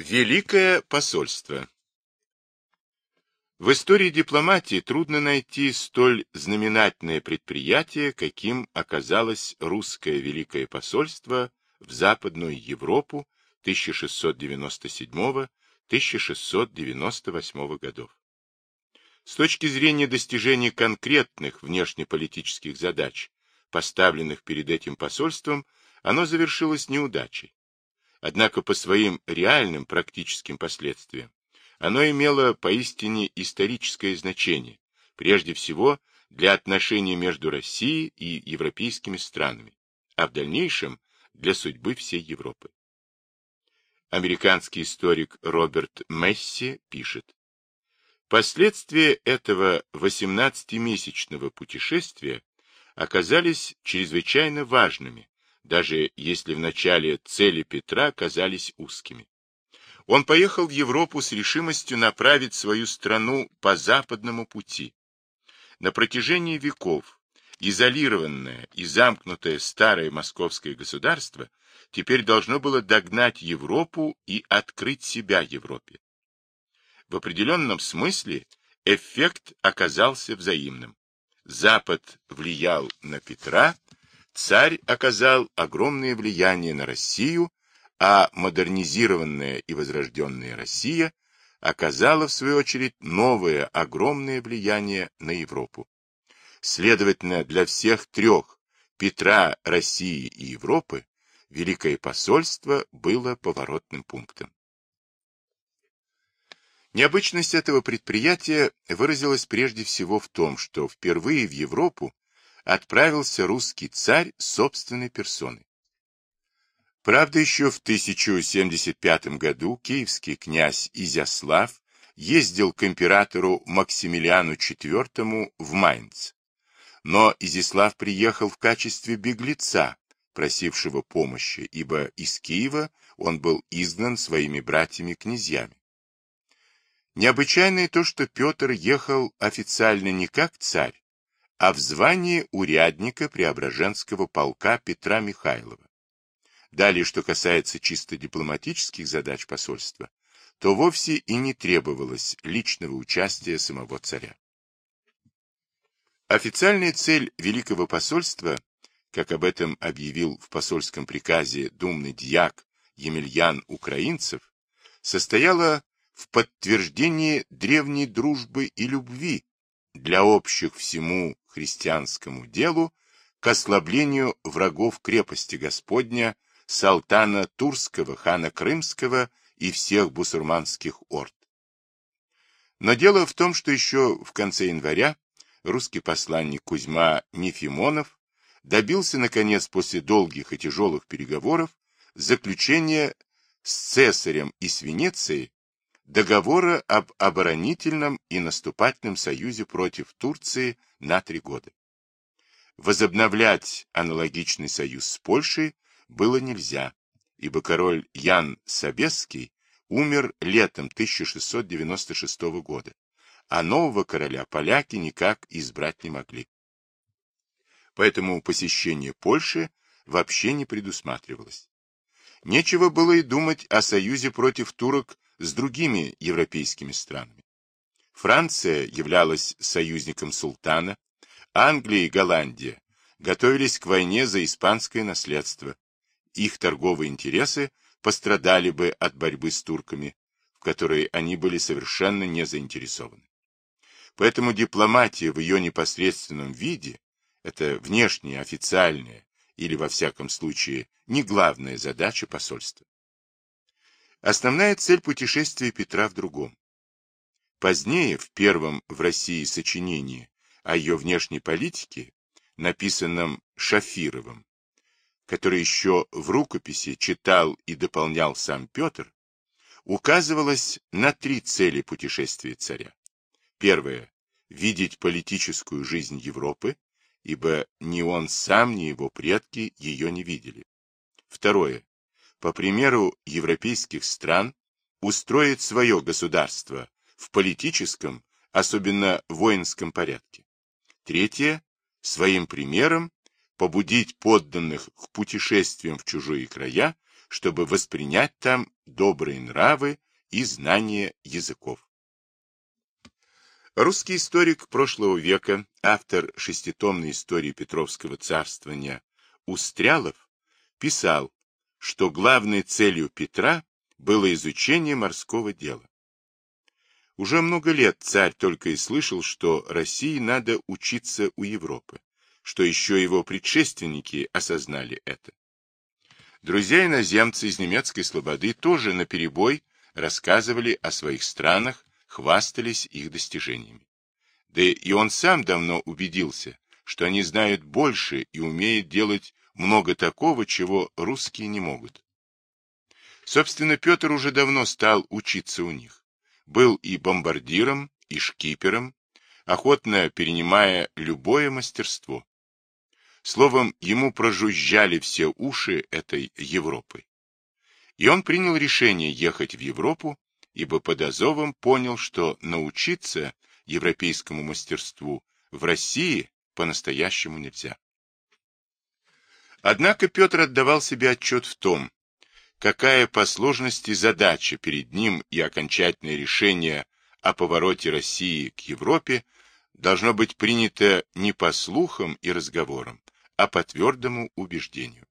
Великое посольство В истории дипломатии трудно найти столь знаменательное предприятие, каким оказалось русское Великое посольство в Западную Европу 1697-1698 годов. С точки зрения достижения конкретных внешнеполитических задач, поставленных перед этим посольством, оно завершилось неудачей. Однако по своим реальным практическим последствиям оно имело поистине историческое значение, прежде всего для отношений между Россией и европейскими странами, а в дальнейшем для судьбы всей Европы. Американский историк Роберт Месси пишет, Последствия этого 18-месячного путешествия оказались чрезвычайно важными, даже если в начале цели Петра казались узкими. Он поехал в Европу с решимостью направить свою страну по западному пути. На протяжении веков изолированное и замкнутое старое московское государство теперь должно было догнать Европу и открыть себя Европе. В определенном смысле эффект оказался взаимным. Запад влиял на Петра, царь оказал огромное влияние на Россию, а модернизированная и возрожденная Россия оказала, в свою очередь, новое огромное влияние на Европу. Следовательно, для всех трех Петра, России и Европы Великое посольство было поворотным пунктом. Необычность этого предприятия выразилась прежде всего в том, что впервые в Европу отправился русский царь собственной персоной. Правда, еще в 1075 году киевский князь Изяслав ездил к императору Максимилиану IV в Майнц. Но Изяслав приехал в качестве беглеца, просившего помощи, ибо из Киева он был изгнан своими братьями-князьями. Необычайно то, что Петр ехал официально не как царь, а в звании урядника Преображенского полка Петра Михайлова. Далее, что касается чисто дипломатических задач посольства, то вовсе и не требовалось личного участия самого царя. Официальная цель Великого посольства, как об этом объявил в посольском приказе думный дьяк Емельян Украинцев, состояла в подтверждении древней дружбы и любви для общих всему христианскому делу к ослаблению врагов крепости Господня, Салтана Турского, хана Крымского и всех бусурманских орд. Но дело в том, что еще в конце января русский посланник Кузьма Нефимонов добился, наконец, после долгих и тяжелых переговоров, заключения с цесарем и с договора об оборонительном и наступательном союзе против Турции на три года. Возобновлять аналогичный союз с Польшей было нельзя, ибо король Ян Собесский умер летом 1696 года, а нового короля поляки никак избрать не могли. Поэтому посещение Польши вообще не предусматривалось. Нечего было и думать о союзе против турок с другими европейскими странами. Франция являлась союзником султана, Англия и Голландия готовились к войне за испанское наследство. Их торговые интересы пострадали бы от борьбы с турками, в которой они были совершенно не заинтересованы. Поэтому дипломатия в ее непосредственном виде – это внешняя, официальная или, во всяком случае, не главная задача посольства. Основная цель путешествия Петра в другом. Позднее, в первом в России сочинении о ее внешней политике, написанном Шафировым, который еще в рукописи читал и дополнял сам Петр, указывалось на три цели путешествия царя. Первое – видеть политическую жизнь Европы, ибо ни он сам, ни его предки ее не видели. Второе по примеру европейских стран, устроить свое государство в политическом, особенно воинском порядке. Третье, своим примером побудить подданных к путешествиям в чужие края чтобы воспринять там добрые нравы и знание языков. Русский историк прошлого века, автор шеститомной истории Петровского царствования Устрялов, писал, что главной целью Петра было изучение морского дела. Уже много лет царь только и слышал, что России надо учиться у Европы, что еще его предшественники осознали это. Друзья-иноземцы из немецкой слободы тоже наперебой рассказывали о своих странах, хвастались их достижениями. Да и он сам давно убедился, что они знают больше и умеют делать много такого, чего русские не могут. Собственно, Петр уже давно стал учиться у них. Был и бомбардиром, и шкипером, охотно перенимая любое мастерство. Словом, ему прожужжали все уши этой Европы. И он принял решение ехать в Европу, ибо под Азовом понял, что научиться европейскому мастерству в России по-настоящему нельзя. Однако Петр отдавал себе отчет в том, какая по сложности задача перед ним и окончательное решение о повороте России к Европе должно быть принято не по слухам и разговорам, а по твердому убеждению.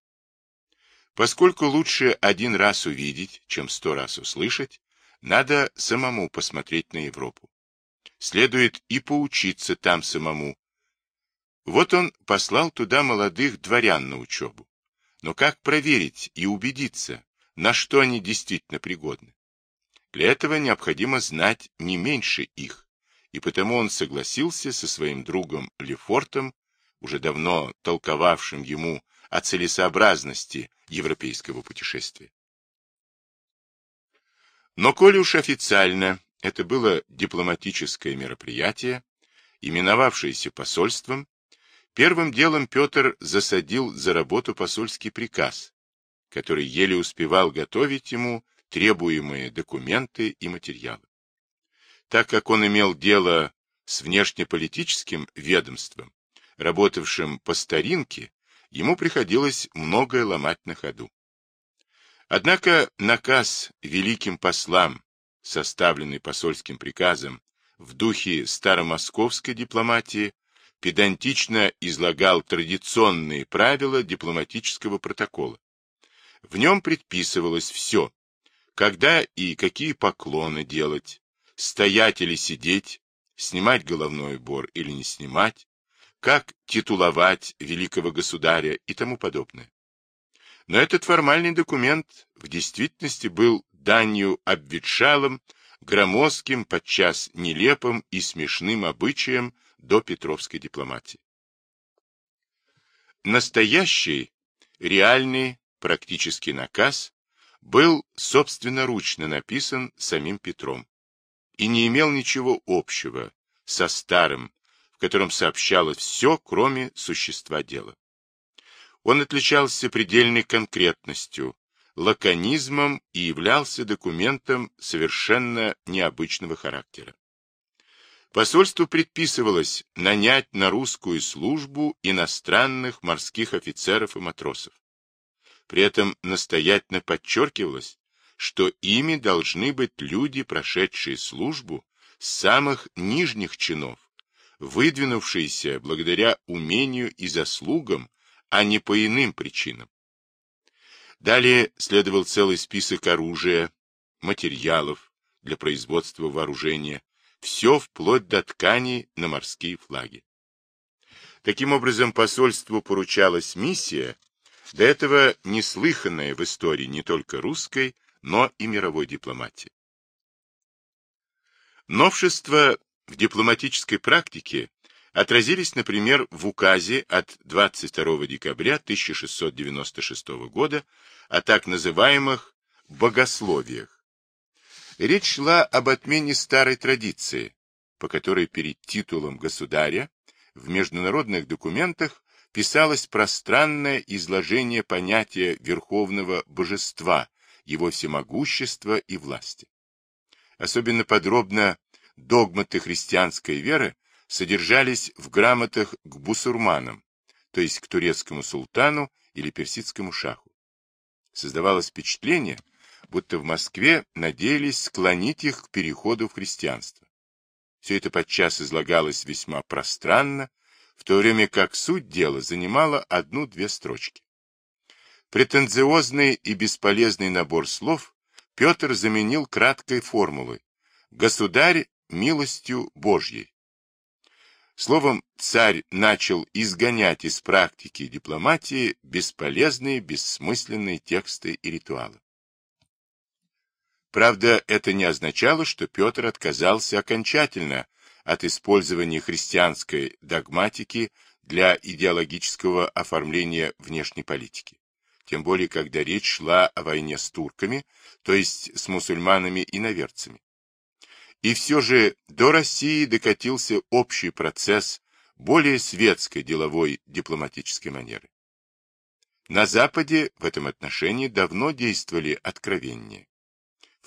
Поскольку лучше один раз увидеть, чем сто раз услышать, надо самому посмотреть на Европу. Следует и поучиться там самому. Вот он послал туда молодых дворян на учебу. Но как проверить и убедиться, на что они действительно пригодны? Для этого необходимо знать не меньше их, и потому он согласился со своим другом Лефортом, уже давно толковавшим ему о целесообразности европейского путешествия. Но коли уж официально это было дипломатическое мероприятие, именовавшееся посольством, первым делом Петр засадил за работу посольский приказ, который еле успевал готовить ему требуемые документы и материалы. Так как он имел дело с внешнеполитическим ведомством, работавшим по старинке, ему приходилось многое ломать на ходу. Однако наказ великим послам, составленный посольским приказом в духе старомосковской дипломатии, педантично излагал традиционные правила дипломатического протокола. В нем предписывалось все, когда и какие поклоны делать, стоять или сидеть, снимать головной убор или не снимать, как титуловать великого государя и тому подобное. Но этот формальный документ в действительности был данью обветшалым, громоздким, подчас нелепым и смешным обычаем до Петровской дипломатии. Настоящий, реальный, практический наказ был собственноручно написан самим Петром и не имел ничего общего со старым, в котором сообщалось все, кроме существа дела. Он отличался предельной конкретностью, лаконизмом и являлся документом совершенно необычного характера. Посольству предписывалось нанять на русскую службу иностранных морских офицеров и матросов. При этом настоятельно подчеркивалось, что ими должны быть люди, прошедшие службу с самых нижних чинов, выдвинувшиеся благодаря умению и заслугам а не по иным причинам. Далее следовал целый список оружия, материалов для производства вооружения, все вплоть до тканей на морские флаги. Таким образом, посольству поручалась миссия, до этого неслыханная в истории не только русской, но и мировой дипломатии. Новшество в дипломатической практике отразились, например, в указе от 22 декабря 1696 года о так называемых богословиях. Речь шла об отмене старой традиции, по которой перед титулом государя в международных документах писалось пространное изложение понятия верховного божества, его всемогущества и власти. Особенно подробно догматы христианской веры содержались в грамотах к бусурманам, то есть к турецкому султану или персидскому шаху. Создавалось впечатление, будто в Москве надеялись склонить их к переходу в христианство. Все это подчас излагалось весьма пространно, в то время как суть дела занимала одну-две строчки. Претенциозный и бесполезный набор слов Петр заменил краткой формулой «Государь милостью Божьей». Словом, царь начал изгонять из практики дипломатии бесполезные, бессмысленные тексты и ритуалы. Правда, это не означало, что Петр отказался окончательно от использования христианской догматики для идеологического оформления внешней политики. Тем более, когда речь шла о войне с турками, то есть с мусульманами и наверцами. И все же до России докатился общий процесс более светской деловой дипломатической манеры. На Западе в этом отношении давно действовали откровения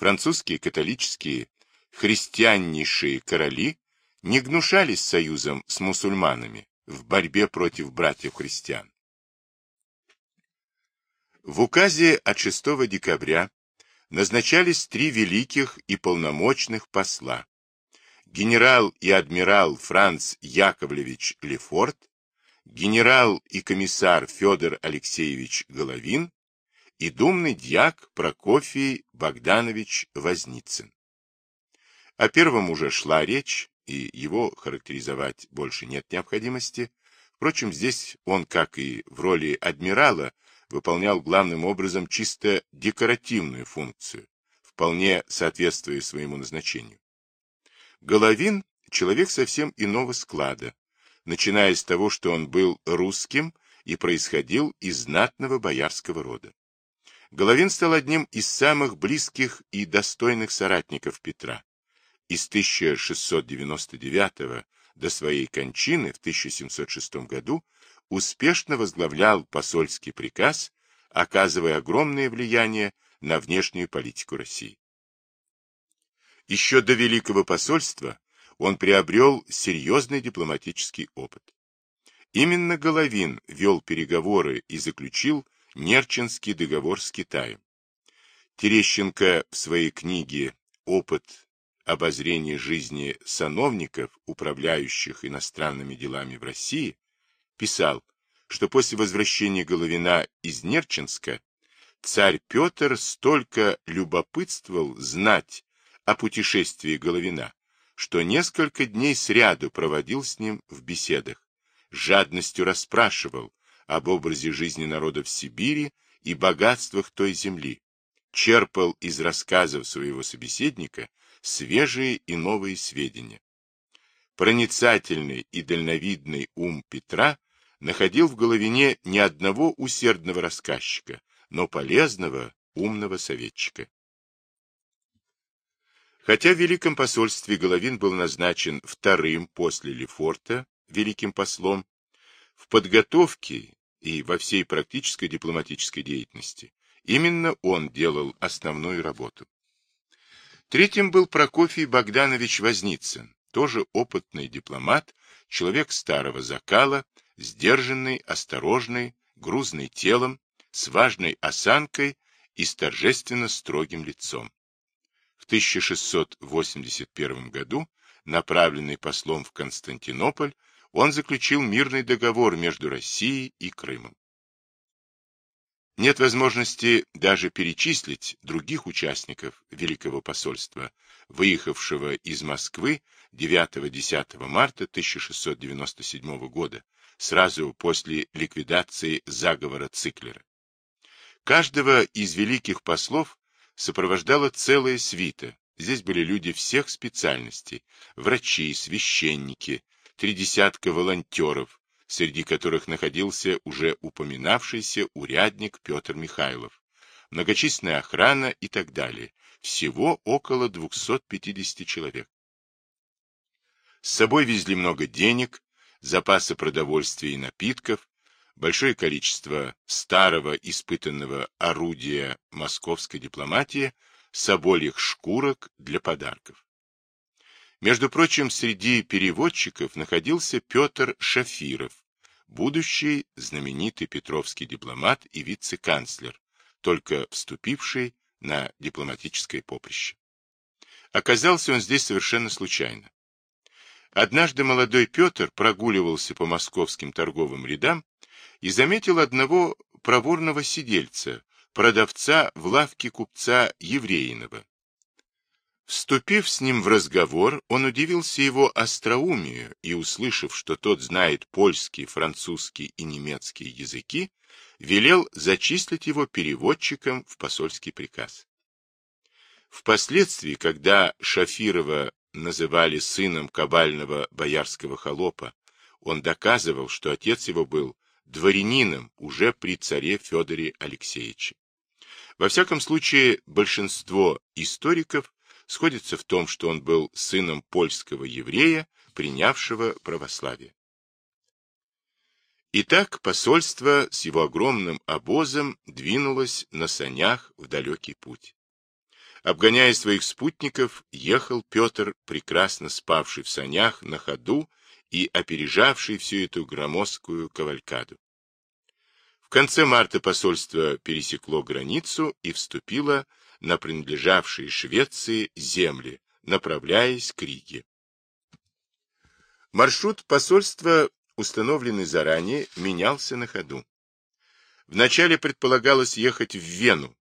французские католические христианнейшие короли не гнушались союзом с мусульманами в борьбе против братьев-христиан. В указе от 6 декабря назначались три великих и полномочных посла. Генерал и адмирал Франц Яковлевич Лефорт, генерал и комиссар Федор Алексеевич Головин и думный дьяк Прокофий Богданович Возницын. О первом уже шла речь, и его характеризовать больше нет необходимости. Впрочем, здесь он, как и в роли адмирала, выполнял главным образом чисто декоративную функцию, вполне соответствуя своему назначению. Головин – человек совсем иного склада, начиная с того, что он был русским и происходил из знатного боярского рода. Головин стал одним из самых близких и достойных соратников Петра. Из 1699 до своей кончины в 1706 году успешно возглавлял посольский приказ, оказывая огромное влияние на внешнюю политику России. Еще до Великого посольства он приобрел серьезный дипломатический опыт. Именно Головин вел переговоры и заключил Нерчинский договор с Китаем. Терещенко в своей книге «Опыт обозрения жизни сановников, управляющих иностранными делами в России», писал, что после возвращения Головина из Нерчинска царь Петр столько любопытствовал знать о путешествии Головина, что несколько дней сряду проводил с ним в беседах, жадностью расспрашивал, об образе жизни народов Сибири и богатствах той земли, черпал из рассказов своего собеседника свежие и новые сведения. Проницательный и дальновидный ум Петра находил в Головине не одного усердного рассказчика, но полезного, умного советчика. Хотя в Великом посольстве Головин был назначен вторым после Лефорта великим послом, в подготовке и во всей практической дипломатической деятельности именно он делал основную работу. Третьим был Прокофий Богданович Возницын, тоже опытный дипломат, человек старого закала, сдержанный, осторожный, грузный телом, с важной осанкой и с торжественно строгим лицом. В 1681 году, направленный послом в Константинополь, он заключил мирный договор между Россией и Крымом. Нет возможности даже перечислить других участников Великого посольства, выехавшего из Москвы 9-10 марта 1697 года, сразу после ликвидации заговора Циклера. Каждого из великих послов сопровождала целая свита. Здесь были люди всех специальностей – врачи, священники, три десятка волонтеров, среди которых находился уже упоминавшийся урядник Петр Михайлов, многочисленная охрана и так далее. Всего около 250 человек. С собой везли много денег, запасы продовольствия и напитков, большое количество старого испытанного орудия московской дипломатии, собольих шкурок для подарков. Между прочим, среди переводчиков находился Петр Шафиров, будущий знаменитый петровский дипломат и вице-канцлер, только вступивший на дипломатическое поприще. Оказался он здесь совершенно случайно. Однажды молодой Петр прогуливался по московским торговым рядам и заметил одного проворного сидельца, продавца в лавке купца Евреинова. Вступив с ним в разговор, он удивился его остроумию и, услышав, что тот знает польский, французский и немецкий языки, велел зачислить его переводчиком в посольский приказ. Впоследствии, когда Шафирова называли сыном кабального боярского холопа, он доказывал, что отец его был дворянином уже при царе Федоре Алексеевиче. Во всяком случае, большинство историков сходится в том, что он был сыном польского еврея, принявшего православие. Итак, посольство с его огромным обозом двинулось на санях в далекий путь. Обгоняя своих спутников, ехал Петр, прекрасно спавший в санях на ходу и опережавший всю эту громоздкую кавалькаду. В конце марта посольство пересекло границу и вступило на принадлежавшие Швеции земли, направляясь к Риге. Маршрут посольства, установленный заранее, менялся на ходу. Вначале предполагалось ехать в Вену,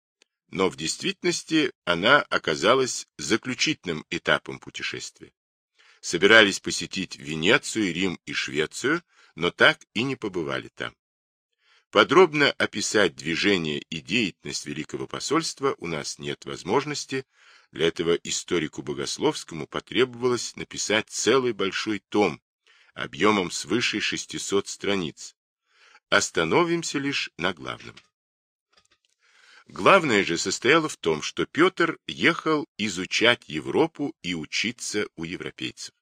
но в действительности она оказалась заключительным этапом путешествия. Собирались посетить Венецию, Рим и Швецию, но так и не побывали там. Подробно описать движение и деятельность Великого посольства у нас нет возможности. Для этого историку богословскому потребовалось написать целый большой том объемом свыше 600 страниц. Остановимся лишь на главном. Главное же состояло в том, что Петр ехал изучать Европу и учиться у европейцев.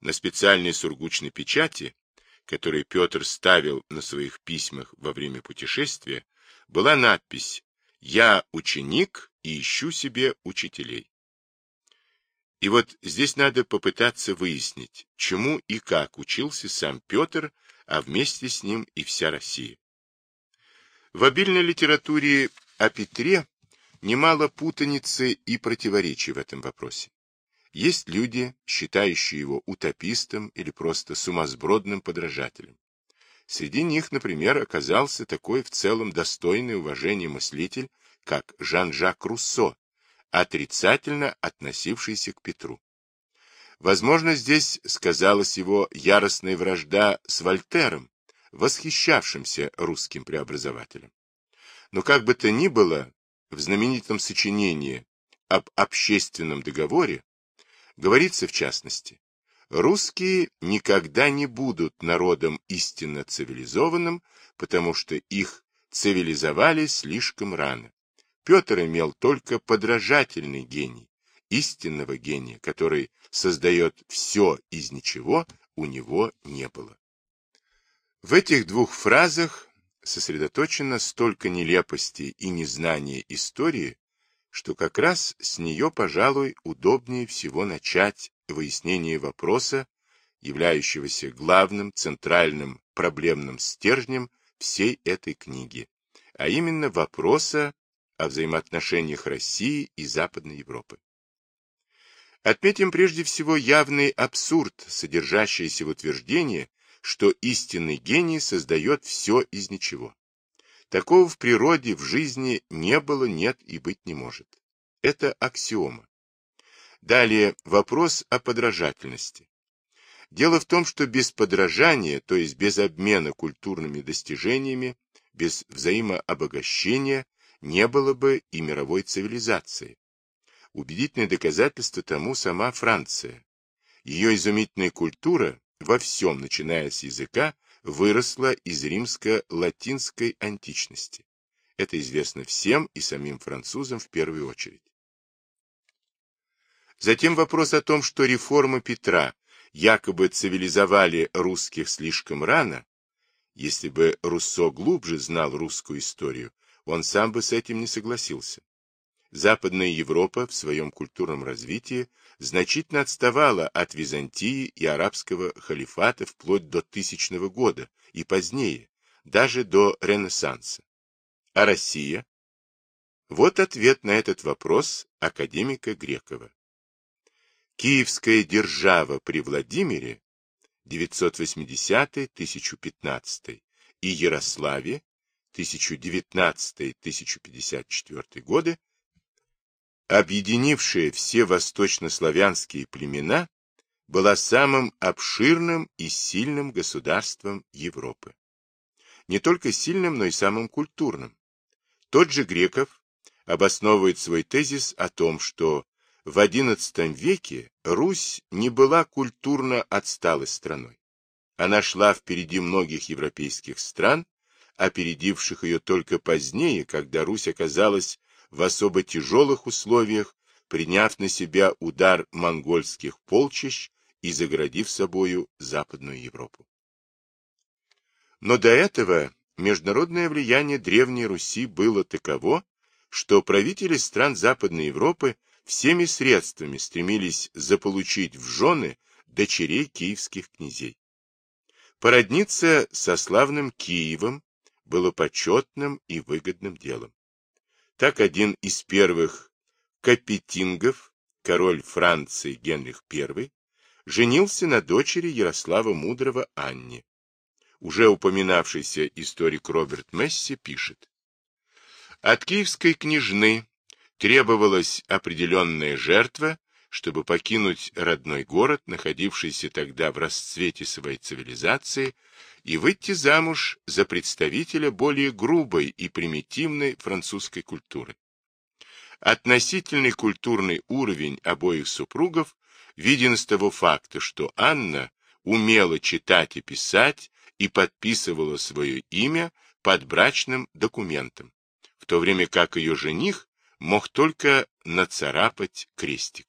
На специальной сургучной печати который Петр ставил на своих письмах во время путешествия, была надпись «Я ученик и ищу себе учителей». И вот здесь надо попытаться выяснить, чему и как учился сам Петр, а вместе с ним и вся Россия. В обильной литературе о Петре немало путаницы и противоречий в этом вопросе. Есть люди, считающие его утопистом или просто сумасбродным подражателем. Среди них, например, оказался такой в целом достойный уважения мыслитель, как Жан-Жак Руссо, отрицательно относившийся к Петру. Возможно, здесь сказалась его яростная вражда с Вольтером, восхищавшимся русским преобразователем. Но как бы то ни было, в знаменитом сочинении об общественном договоре Говорится в частности, русские никогда не будут народом истинно цивилизованным, потому что их цивилизовали слишком рано. Петр имел только подражательный гений, истинного гения, который создает все из ничего, у него не было. В этих двух фразах сосредоточено столько нелепости и незнания истории, что как раз с нее, пожалуй, удобнее всего начать выяснение вопроса, являющегося главным центральным проблемным стержнем всей этой книги, а именно вопроса о взаимоотношениях России и Западной Европы. Отметим прежде всего явный абсурд, содержащийся в утверждении, что истинный гений создает все из ничего. Такого в природе, в жизни не было, нет и быть не может. Это аксиома. Далее вопрос о подражательности. Дело в том, что без подражания, то есть без обмена культурными достижениями, без взаимообогащения, не было бы и мировой цивилизации. Убедительное доказательство тому сама Франция. Ее изумительная культура во всем, начиная с языка, выросла из римско-латинской античности. Это известно всем и самим французам в первую очередь. Затем вопрос о том, что реформы Петра якобы цивилизовали русских слишком рано. Если бы Руссо глубже знал русскую историю, он сам бы с этим не согласился. Западная Европа в своем культурном развитии значительно отставала от Византии и арабского халифата вплоть до тысячного года и позднее, даже до Ренессанса. А Россия, Вот ответ на этот вопрос академика Грекова. Киевская держава при Владимире 980-1015 и Ярославе 1019-1054 годы, объединившая все восточнославянские племена, была самым обширным и сильным государством Европы. Не только сильным, но и самым культурным. Тот же Греков обосновывает свой тезис о том, что в XI веке Русь не была культурно отсталой страной. Она шла впереди многих европейских стран, опередивших ее только позднее, когда Русь оказалась в особо тяжелых условиях, приняв на себя удар монгольских полчищ и заградив собою Западную Европу. Но до этого международное влияние Древней Руси было таково, что правители стран Западной Европы всеми средствами стремились заполучить в жены дочерей киевских князей. Породниться со славным Киевом было почетным и выгодным делом. Так один из первых капетингов, король Франции Генрих I, женился на дочери Ярослава Мудрого Анне. Уже упоминавшийся историк Роберт Месси пишет. От киевской княжны требовалась определенная жертва, чтобы покинуть родной город, находившийся тогда в расцвете своей цивилизации, и выйти замуж за представителя более грубой и примитивной французской культуры. Относительный культурный уровень обоих супругов виден из того факта, что Анна умела читать и писать и подписывала свое имя под брачным документом, в то время как ее жених мог только нацарапать крестик.